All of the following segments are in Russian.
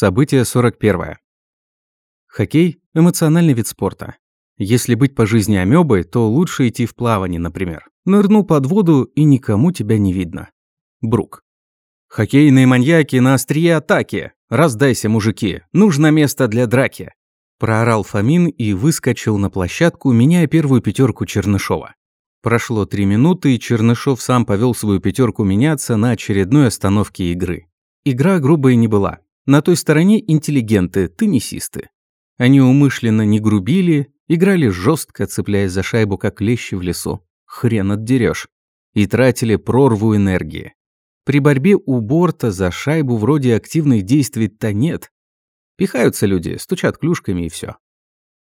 Событие 41. Хоккей – эмоциональный вид спорта. Если быть по жизни амебой, то лучше идти в плавание, например. Нырну под воду, и никому тебя не видно. Брук. Хоккейные маньяки на острие атаки. Раздайся, мужики. Нужно место для драки. Проорал Фомин и выскочил на площадку, меняя первую пятерку Чернышова. Прошло три минуты, и Чернышов сам повел свою пятерку меняться на очередной остановке игры. Игра грубая не была. На той стороне интеллигенты, теннисисты. Они умышленно не грубили, играли жестко, цепляясь за шайбу, как лещи в лесу. Хрен отдерешь. И тратили прорву энергии. При борьбе у борта за шайбу вроде активных действий-то нет. Пихаются люди, стучат клюшками и все.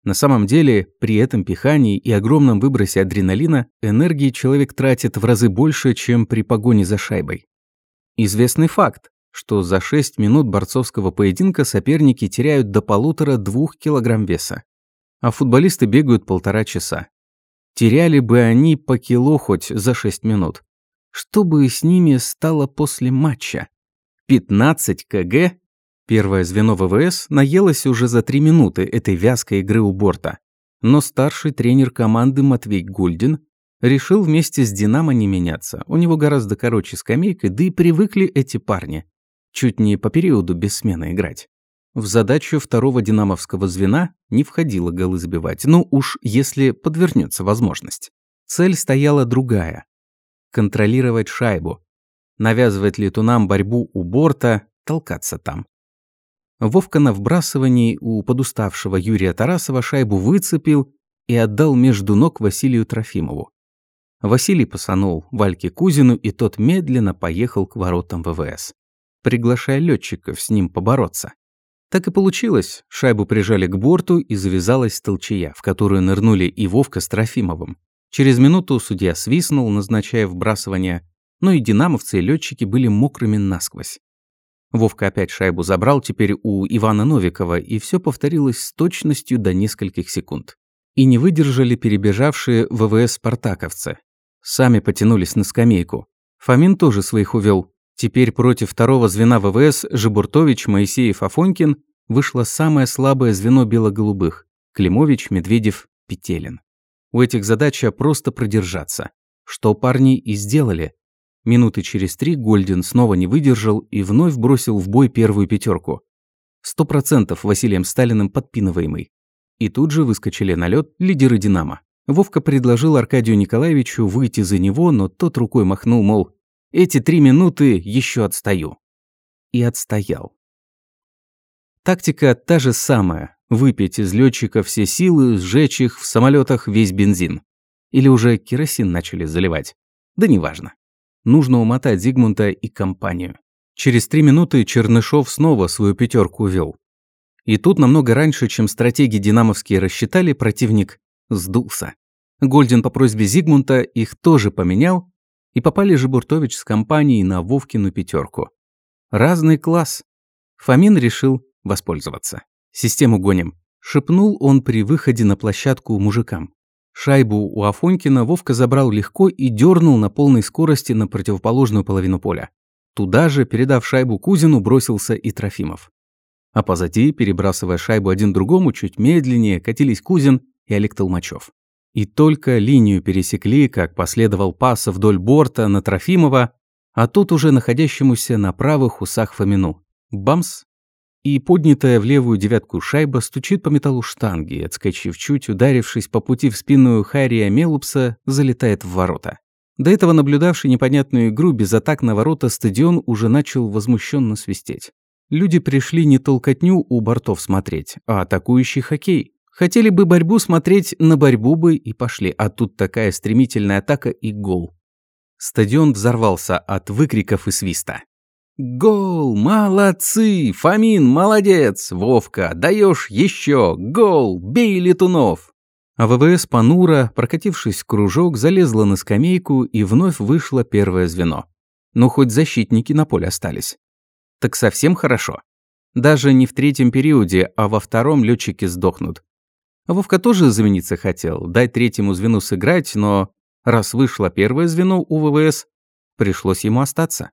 На самом деле, при этом пихании и огромном выбросе адреналина энергии человек тратит в разы больше, чем при погоне за шайбой. Известный факт что за 6 минут борцовского поединка соперники теряют до полутора-двух килограмм веса, а футболисты бегают полтора часа. Теряли бы они по кило хоть за 6 минут. Что бы с ними стало после матча? 15 кг? Первое звено ВВС наелось уже за 3 минуты этой вязкой игры у борта. Но старший тренер команды Матвей Гульдин решил вместе с «Динамо» не меняться. У него гораздо короче скамейка, да и привыкли эти парни чуть не по периоду без смены играть. В задачу второго динамовского звена не входило голы забивать, ну уж если подвернется возможность. Цель стояла другая – контролировать шайбу, навязывать летунам борьбу у борта, толкаться там. Вовка на вбрасывании у подуставшего Юрия Тарасова шайбу выцепил и отдал между ног Василию Трофимову. Василий посанул Вальке Кузину, и тот медленно поехал к воротам ВВС приглашая летчиков с ним побороться. Так и получилось. Шайбу прижали к борту и завязалась толчая, в которую нырнули и Вовка с Трофимовым. Через минуту судья свистнул, назначая вбрасывание, но и динамовцы и летчики были мокрыми насквозь. Вовка опять шайбу забрал теперь у Ивана Новикова, и все повторилось с точностью до нескольких секунд. И не выдержали перебежавшие ВВС спартаковцы. Сами потянулись на скамейку. Фомин тоже своих увел, Теперь против второго звена ВВС Жибуртович, Моисеев, Афонькин вышло самое слабое звено бело-голубых – Климович, Медведев, Петелин. У этих задача просто продержаться. Что парни и сделали. Минуты через три Гольдин снова не выдержал и вновь бросил в бой первую пятерку. Сто процентов Василием Сталиным подпинываемый. И тут же выскочили на лед лидеры «Динамо». Вовка предложил Аркадию Николаевичу выйти за него, но тот рукой махнул, мол, эти три минуты еще отстаю. И отстоял. Тактика та же самая. Выпить из летчика все силы, сжечь их в самолетах весь бензин. Или уже керосин начали заливать. Да неважно. Нужно умотать Зигмунта и компанию. Через три минуты Чернышов снова свою пятерку вел. И тут намного раньше, чем стратеги динамовские рассчитали, противник сдулся. Гольдин по просьбе Зигмунта их тоже поменял и попали же Буртович с компанией на Вовкину пятерку. Разный класс. Фомин решил воспользоваться. Систему гоним. Шепнул он при выходе на площадку мужикам. Шайбу у Афонькина Вовка забрал легко и дернул на полной скорости на противоположную половину поля. Туда же, передав шайбу Кузину, бросился и Трофимов. А позади, перебрасывая шайбу один другому, чуть медленнее, катились Кузин и Олег Толмачев. И только линию пересекли, как последовал пас вдоль борта на Трофимова, а тут уже находящемуся на правых усах Фомину. Бамс! И поднятая в левую девятку шайба стучит по металлу штанги, отскочив чуть, ударившись по пути в спину Хария Мелупса, залетает в ворота. До этого наблюдавший непонятную игру без атак на ворота стадион уже начал возмущенно свистеть. Люди пришли не толкотню у бортов смотреть, а атакующий хоккей. Хотели бы борьбу смотреть, на борьбу бы и пошли, а тут такая стремительная атака и гол. Стадион взорвался от выкриков и свиста. «Гол! Молодцы! Фомин, молодец! Вовка, даешь еще! Гол! Бей летунов!» А ВВС Панура, прокатившись в кружок, залезла на скамейку и вновь вышло первое звено. Ну, хоть защитники на поле остались. Так совсем хорошо. Даже не в третьем периоде, а во втором летчики сдохнут. Вовка тоже замениться хотел, дать третьему звену сыграть, но раз вышло первое звено у ВВС, пришлось ему остаться.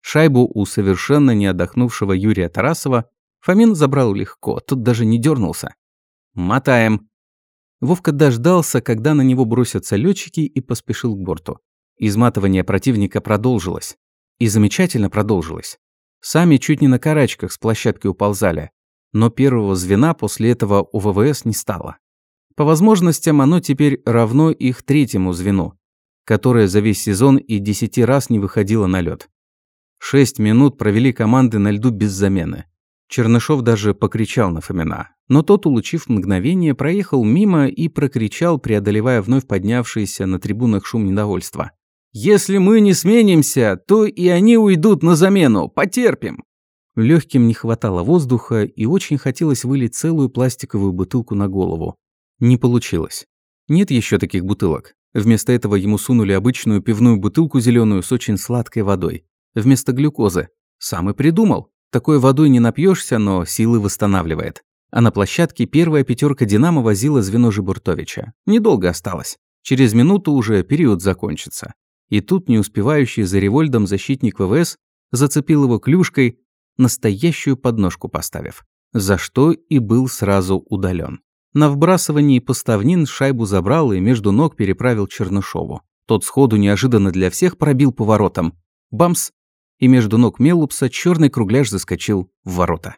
Шайбу у совершенно не отдохнувшего Юрия Тарасова Фомин забрал легко, тут даже не дернулся. «Мотаем». Вовка дождался, когда на него бросятся летчики и поспешил к борту. Изматывание противника продолжилось. И замечательно продолжилось. Сами чуть не на карачках с площадки уползали. Но первого звена после этого у ВВС не стало. По возможностям оно теперь равно их третьему звену, которое за весь сезон и десяти раз не выходило на лед. Шесть минут провели команды на льду без замены. Чернышов даже покричал на Фомина. Но тот, улучив мгновение, проехал мимо и прокричал, преодолевая вновь поднявшийся на трибунах шум недовольства. «Если мы не сменимся, то и они уйдут на замену. Потерпим!» Легким не хватало воздуха и очень хотелось вылить целую пластиковую бутылку на голову. Не получилось. Нет еще таких бутылок. Вместо этого ему сунули обычную пивную бутылку зеленую с очень сладкой водой. Вместо глюкозы. Сам и придумал. Такой водой не напьешься, но силы восстанавливает. А на площадке первая пятерка «Динамо» возила звено Жибуртовича. Недолго осталось. Через минуту уже период закончится. И тут не успевающий за револьдом защитник ВВС зацепил его клюшкой, настоящую подножку поставив, за что и был сразу удален. На вбрасывании поставнин шайбу забрал и между ног переправил Чернышову. Тот сходу неожиданно для всех пробил поворотом. Бамс! И между ног Мелупса черный кругляш заскочил в ворота.